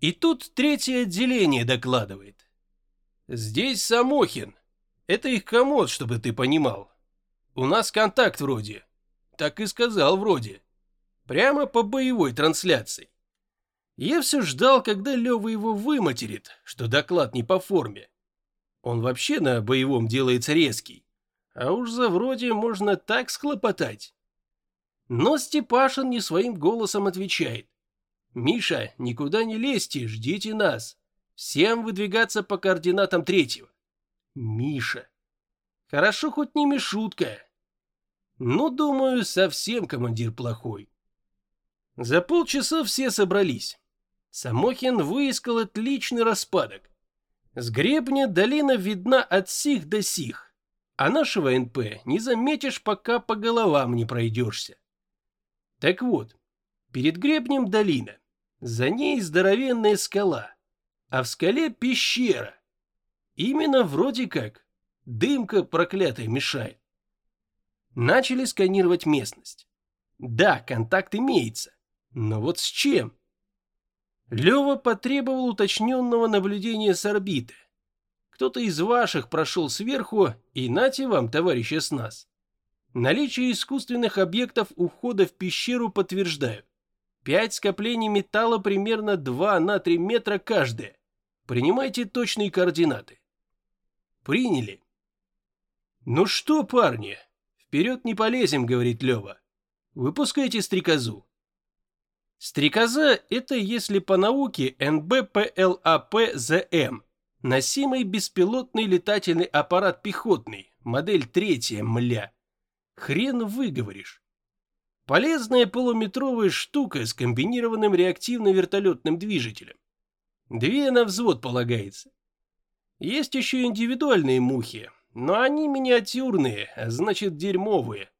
И тут третье отделение докладывает. Здесь Самохин. Это их комод, чтобы ты понимал. У нас контакт вроде. Так и сказал вроде. Прямо по боевой трансляции. Я все ждал, когда Лева его выматерит, что доклад не по форме. Он вообще на боевом делается резкий. А уж за вроде можно так схлопотать. Но Степашин не своим голосом отвечает. «Миша, никуда не лезьте, ждите нас. Всем выдвигаться по координатам третьего». Миша. Хорошо хоть не Мишутка. Ну, думаю, совсем командир плохой. За полчаса все собрались. Самохин выискал отличный распадок. С гребня долина видна от сих до сих, а нашего НП не заметишь, пока по головам не пройдешься. Так вот, перед гребнем долина, за ней здоровенная скала, а в скале пещера. Именно вроде как, дымка проклятая мешает. Начали сканировать местность. Да, контакт имеется, но вот с чем? Лева потребовал уточненного наблюдения с орбиты. Кто-то из ваших прошел сверху, и нате вам, товарищи с нас. Наличие искусственных объектов у входа в пещеру подтверждаю. Пять скоплений металла примерно 2 на 3 метра каждое. Принимайте точные координаты. Приняли. Ну что, парни, вперед не полезем, говорит Лева. Выпускайте стрекозу. Стрекоза – это, если по науке, НБПЛАПЗМ, носимый беспилотный летательный аппарат пехотный, модель третья, мля. Хрен выговоришь. Полезная полуметровая штука с комбинированным реактивно-вертолетным движителем. Две на взвод полагается. Есть еще индивидуальные мухи, но они миниатюрные, а значит дерьмовые.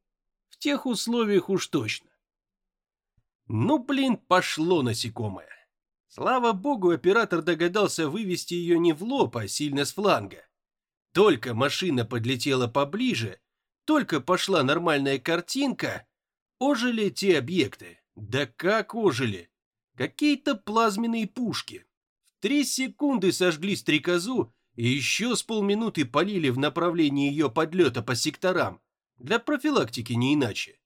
В тех условиях уж точно. Ну, блин, пошло насекомое. Слава богу, оператор догадался вывести ее не в лоб, а сильно с фланга. Только машина подлетела поближе, только пошла нормальная картинка, ожили те объекты. Да как ожили? Какие-то плазменные пушки. В три секунды сожгли стрекозу и еще с полминуты полили в направлении ее подлета по секторам. Для профилактики не иначе.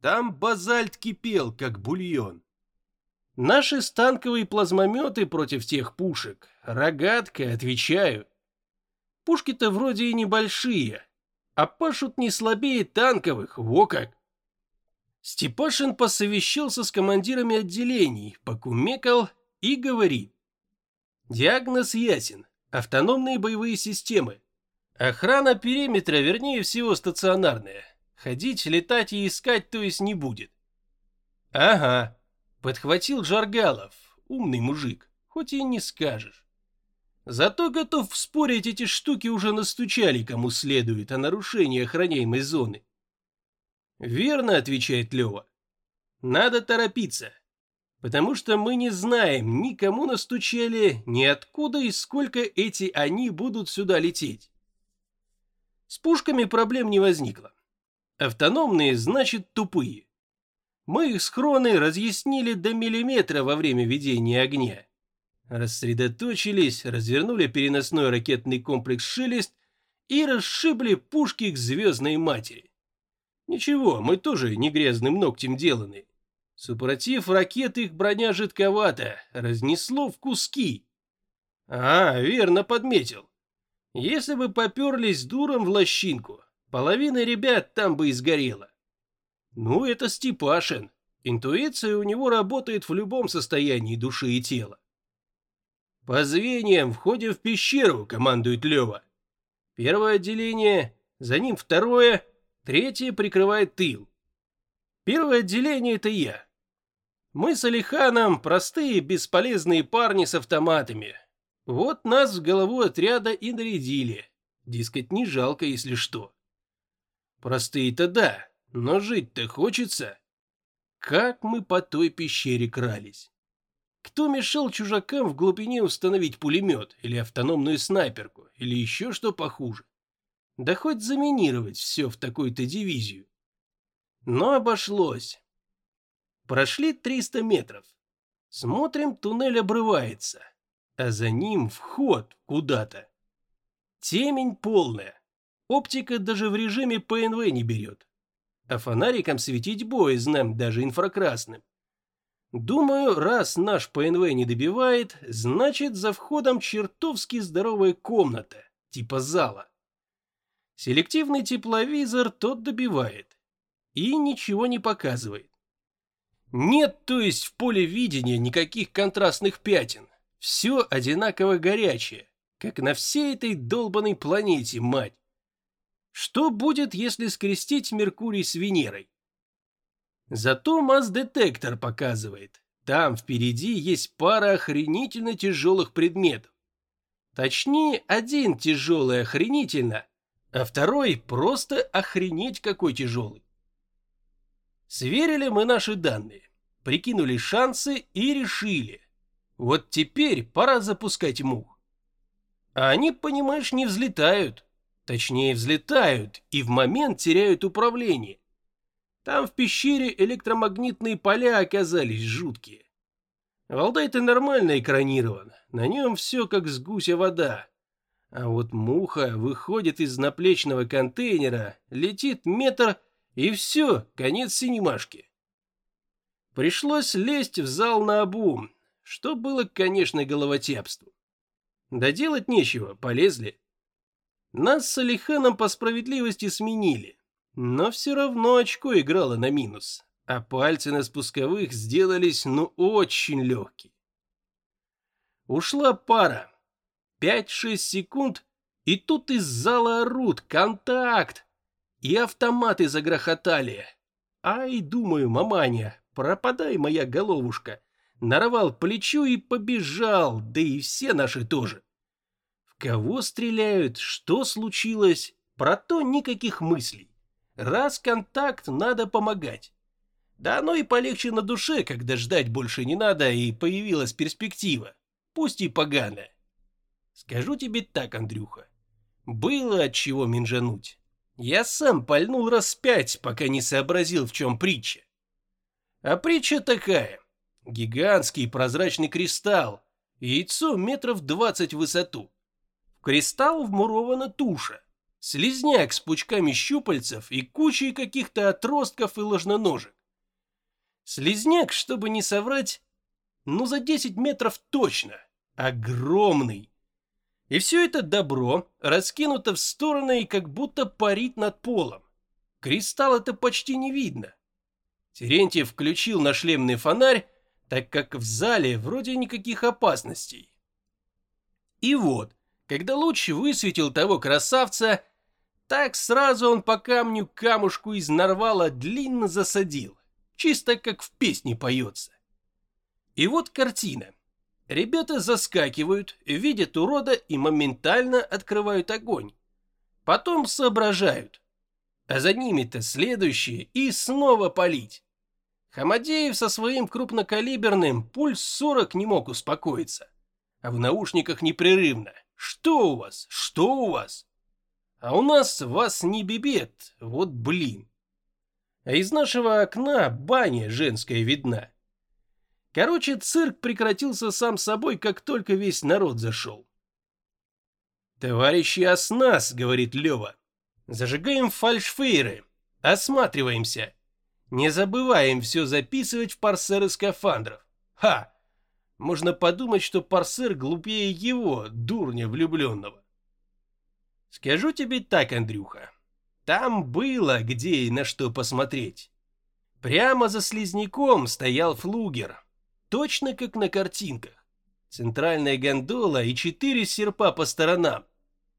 Там базальт кипел, как бульон. Наши станковые плазмометы против тех пушек, рогатка, отвечаю. Пушки-то вроде и небольшие, а пашут не слабее танковых, во как. Степашин посовещался с командирами отделений, покумекал и говорит. Диагноз ясен. Автономные боевые системы. Охрана периметра, вернее всего, стационарная. Ходить, летать и искать, то есть не будет. Ага, подхватил Жаргалов, умный мужик, хоть и не скажешь. Зато готов спорить, эти штуки уже настучали кому следует о нарушении охраняемой зоны. Верно, отвечает Лева. Надо торопиться, потому что мы не знаем, ни кому настучали, ни откуда и сколько эти они будут сюда лететь. С пушками проблем не возникло. Автономные значит тупые. Мы их схроны разъяснили до миллиметра во время ведения огня. Рассредоточились, развернули переносной ракетный комплекс «Шелест» и расшибли пушки к звездной матери. Ничего, мы тоже не грязным ногтем деланы. Супротив ракет их броня жидковата, разнесло в куски. А, верно подметил. Если бы поперлись дуром в лощинку, Половина ребят там бы и сгорела. Ну, это Степашин. Интуиция у него работает в любом состоянии души и тела. По звеньям входим в пещеру, командует Лева. Первое отделение, за ним второе, третье прикрывает тыл. Первое отделение это я. Мы с Алиханом простые, бесполезные парни с автоматами. Вот нас в голову отряда и нарядили. Дескать, не жалко, если что. Простые-то да, но жить-то хочется. Как мы по той пещере крались? Кто мешал чужакам в глубине установить пулемет или автономную снайперку, или еще что похуже? Да хоть заминировать все в такую-то дивизию. Но обошлось. Прошли 300 метров. Смотрим, туннель обрывается, а за ним вход куда-то. Темень полная. Оптика даже в режиме ПНВ не берет. А фонариком светить боязно, даже инфракрасным. Думаю, раз наш ПНВ не добивает, значит за входом чертовски здоровая комната, типа зала. Селективный тепловизор тот добивает. И ничего не показывает. Нет, то есть в поле видения никаких контрастных пятен. Все одинаково горячее, как на всей этой долбанной планете, мать. Что будет, если скрестить Меркурий с Венерой? Зато масс-детектор показывает. Там впереди есть пара охренительно тяжелых предметов. Точнее, один тяжелый охренительно, а второй просто охренеть какой тяжелый. Сверили мы наши данные, прикинули шансы и решили. Вот теперь пора запускать мух. А они, понимаешь, не взлетают. Точнее, взлетают и в момент теряют управление. Там в пещере электромагнитные поля оказались жуткие. Валдай-то нормально экранирован, на нем все как с гуся вода. А вот муха выходит из наплечного контейнера, летит метр и все, конец синемашки. Пришлось лезть в зал на обум, что было, конечно, головотепством. Да делать нечего, полезли. Нас с Алиханом по справедливости сменили. Но все равно очко играло на минус, а пальцы на спусковых сделались ну очень легкие. Ушла пара. 5-6 секунд, и тут из зала орут «Контакт!» И автоматы загрохотали. Ай, думаю, маманя, пропадай, моя головушка. Нарвал плечу и побежал, да и все наши тоже. В кого стреляют, что случилось, про то никаких мыслей. Раз контакт, надо помогать. Да оно и полегче на душе, когда ждать больше не надо и появилась перспектива, пусть и поганая. Скажу тебе так, Андрюха, было от чего минжануть. Я сам пальнул раз пять, пока не сообразил, в чем притча. А притча такая. Гигантский прозрачный кристалл, яйцо метров двадцать в высоту. В кристалл вмурована туша. Слизняк с пучками щупальцев и кучей каких-то отростков и ложноножек. Слизняк, чтобы не соврать, ну за 10 метров точно. Огромный. И все это добро раскинуто в стороны и как будто парит над полом. Кристалл это почти не видно. Терентьев включил на шлемный фонарь, так как в зале вроде никаких опасностей. И вот, когда луч высветил того красавца, так сразу он по камню камушку из нарвала длинно засадил, чисто как в песне поется. И вот картина. Ребята заскакивают, видят урода и моментально открывают огонь. Потом соображают. А за ними-то следующие и снова палить. Хамадеев со своим крупнокалиберным пульс 40 не мог успокоиться. А в наушниках непрерывно. Что у вас? Что у вас? А у нас вас не бибет, вот блин. А из нашего окна баня женская видна. Короче, цирк прекратился сам собой, как только весь народ зашел. «Товарищи Оснас», — говорит Лева, — «зажигаем фальшфейры, осматриваемся, не забываем все записывать в парсеры скафандров. Ха! Можно подумать, что парсер глупее его, дурня влюбленного. Скажу тебе так, Андрюха. Там было где и на что посмотреть. Прямо за слизняком стоял флугер. Точно как на картинках. Центральная гондола и четыре серпа по сторонам.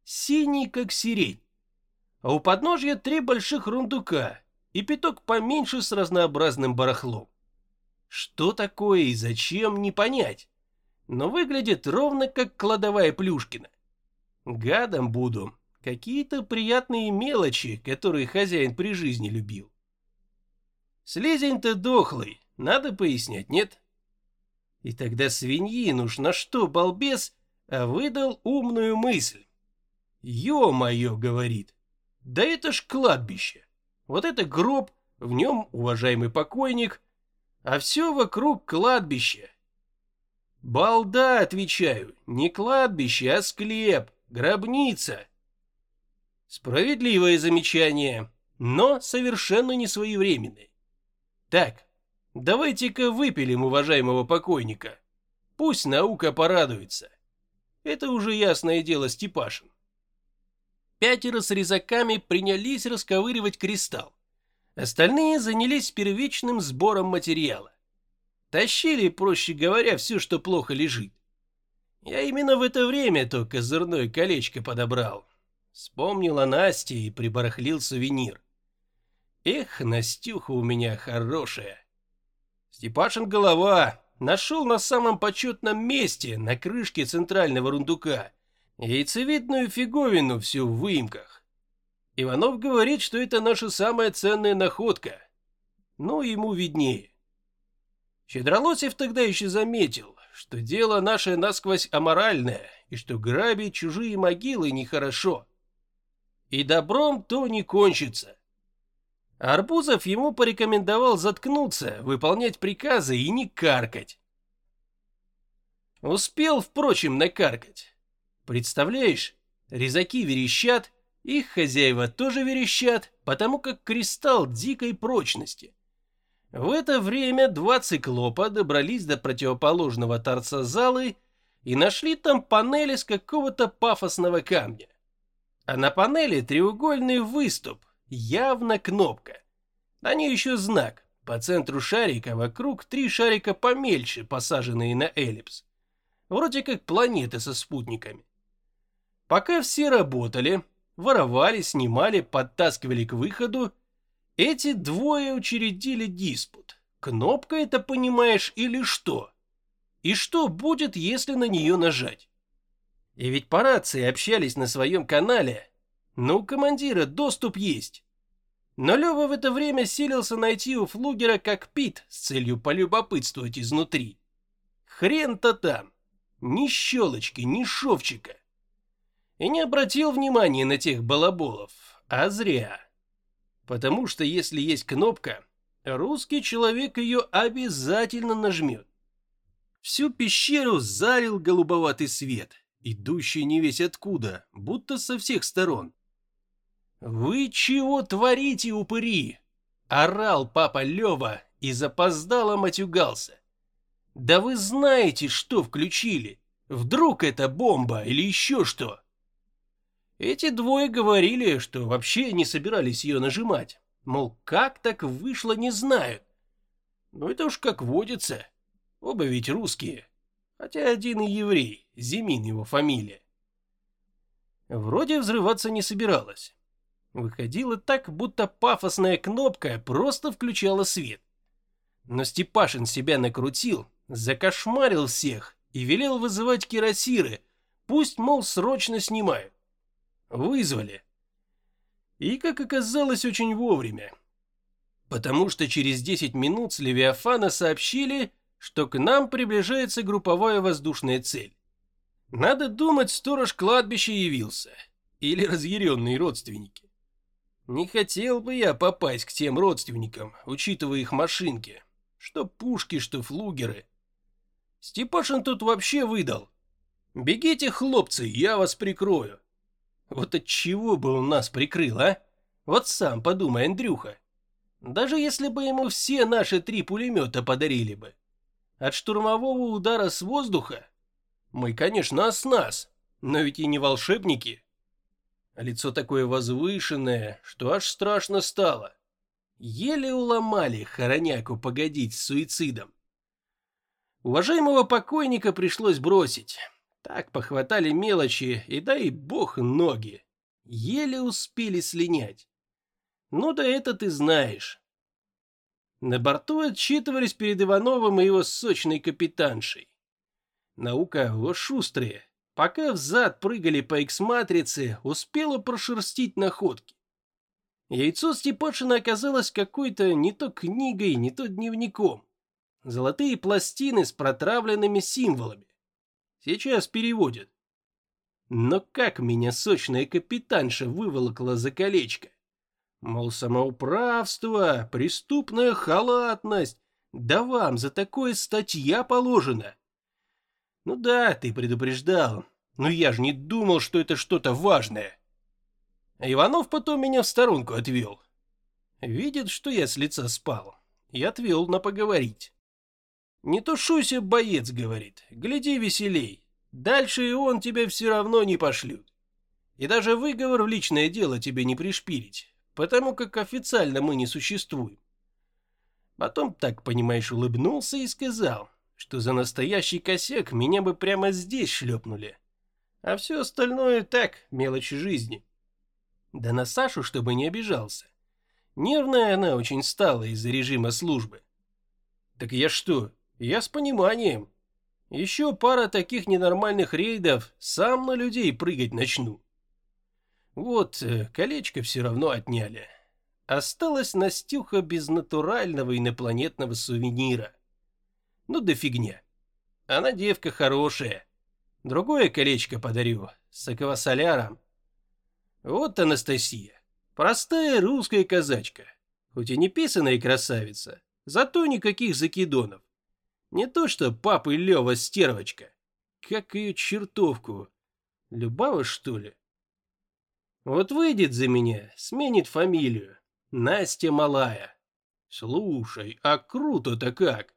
Синий, как сирень. А у подножья три больших рундука и пяток поменьше с разнообразным барахлом. Что такое и зачем, не понять. Но выглядит ровно как кладовая Плюшкина. Гадом буду, Какие-то приятные мелочи, которые хозяин при жизни любил. Слизень-то дохлый, надо пояснять, нет? И тогда свиньи уж на что, балбес, а выдал умную мысль. Ё-моё, говорит, да это ж кладбище. Вот это гроб, в нем уважаемый покойник, а все вокруг кладбище. Балда, отвечаю, не кладбище, а склеп, гробница. Справедливое замечание, но совершенно не своевременное. Так, давайте-ка выпилим уважаемого покойника. Пусть наука порадуется. Это уже ясное дело Степашин. Пятеро с резаками принялись расковыривать кристалл. Остальные занялись первичным сбором материала. Тащили, проще говоря, все, что плохо лежит. Я именно в это время то козырное колечко подобрал. Вспомнил о Насте и прибарахлил сувенир. Эх, Настюха у меня хорошая. Степашин голова нашел на самом почетном месте, на крышке центрального рундука, яйцевидную фиговину всю в выемках. Иванов говорит, что это наша самая ценная находка. Ну, ему виднее. Щедролосев тогда еще заметил, что дело наше насквозь аморальное, и что грабить чужие могилы нехорошо. И добром то не кончится. Арбузов ему порекомендовал заткнуться, выполнять приказы и не каркать. Успел, впрочем, накаркать. Представляешь, резаки верещат, их хозяева тоже верещат, потому как кристалл дикой прочности. В это время два циклопа добрались до противоположного торца залы и нашли там панели с какого-то пафосного камня. А на панели треугольный выступ, явно кнопка. На ней еще знак, по центру шарика вокруг три шарика помельче, посаженные на эллипс. Вроде как планеты со спутниками. Пока все работали, воровали, снимали, подтаскивали к выходу, эти двое учредили диспут. Кнопка это, понимаешь, или что? И что будет, если на нее нажать? И ведь по рации общались на своем канале. Ну, у командира доступ есть. Но Лева в это время силился найти у флугера кокпит с целью полюбопытствовать изнутри. Хрен-то там. Ни щелочки, ни шовчика и не обратил внимания на тех балаболов, а зря. Потому что если есть кнопка, русский человек ее обязательно нажмет. Всю пещеру залил голубоватый свет, идущий не весь откуда, будто со всех сторон. «Вы чего творите, упыри?» — орал папа Лева и запоздало матюгался. «Да вы знаете, что включили. Вдруг это бомба или еще что?» Эти двое говорили, что вообще не собирались ее нажимать. Мол, как так вышло, не знают. Ну это уж как водится. Оба ведь русские. Хотя один и еврей, Зимин его фамилия. Вроде взрываться не собиралась. Выходило так, будто пафосная кнопка просто включала свет. Но Степашин себя накрутил, закошмарил всех и велел вызывать кирасиры, пусть, мол, срочно снимают. Вызвали. И, как оказалось, очень вовремя. Потому что через 10 минут с Левиафана сообщили, что к нам приближается групповая воздушная цель. Надо думать, сторож кладбища явился. Или разъяренные родственники. Не хотел бы я попасть к тем родственникам, учитывая их машинки. Что пушки, что флугеры. Степашин тут вообще выдал. Бегите, хлопцы, я вас прикрою. Вот от чего бы он нас прикрыл, а? Вот сам подумай, Андрюха. Даже если бы ему все наши три пулемета подарили бы. От штурмового удара с воздуха? Мы, конечно, с нас, но ведь и не волшебники. Лицо такое возвышенное, что аж страшно стало. Еле уломали хороняку погодить с суицидом. Уважаемого покойника пришлось бросить. Так похватали мелочи, и дай бог ноги. Еле успели слинять. Ну да это ты знаешь. На борту отчитывались перед Ивановым и его сочной капитаншей. Наука о шустрые. Пока взад прыгали по X-матрице, успела прошерстить находки. Яйцо Степашина оказалось какой-то не то книгой, не то дневником. Золотые пластины с протравленными символами. Сейчас переводят. Но как меня сочная капитанша выволокла за колечко? Мол, самоуправство, преступная халатность. Да вам за такое статья положена. Ну да, ты предупреждал. Но я же не думал, что это что-то важное. Иванов потом меня в сторонку отвел. Видит, что я с лица спал. И отвел на поговорить. Не тушуйся, боец, говорит. Гляди веселей. Дальше и он тебя все равно не пошлют. И даже выговор в личное дело тебе не пришпилить, потому как официально мы не существуем. Потом, так понимаешь, улыбнулся и сказал, что за настоящий косяк меня бы прямо здесь шлепнули. А все остальное так, мелочи жизни. Да на Сашу, чтобы не обижался. Нервная она очень стала из-за режима службы. Так я что, я с пониманием. Еще пара таких ненормальных рейдов, сам на людей прыгать начну. Вот, э, колечко все равно отняли. Осталась Настюха без натурального инопланетного сувенира. Ну да фигня. Она девка хорошая. Другое колечко подарю, с аквасоляром. Вот Анастасия. Простая русская казачка. Хоть и не писаная красавица, зато никаких закидонов. Не то что папы Лева стервочка. Как ее чертовку. Любава, что ли? Вот выйдет за меня, сменит фамилию. Настя Малая. Слушай, а круто-то как.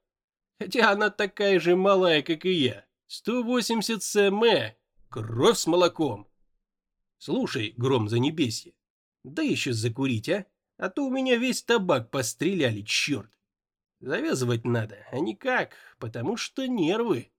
Хотя она такая же малая, как и я. 180 см. Кровь с молоком. Слушай, гром за небесье. Да еще закурить, а? А то у меня весь табак постреляли, черт. Завязывать надо, а никак, потому что нервы.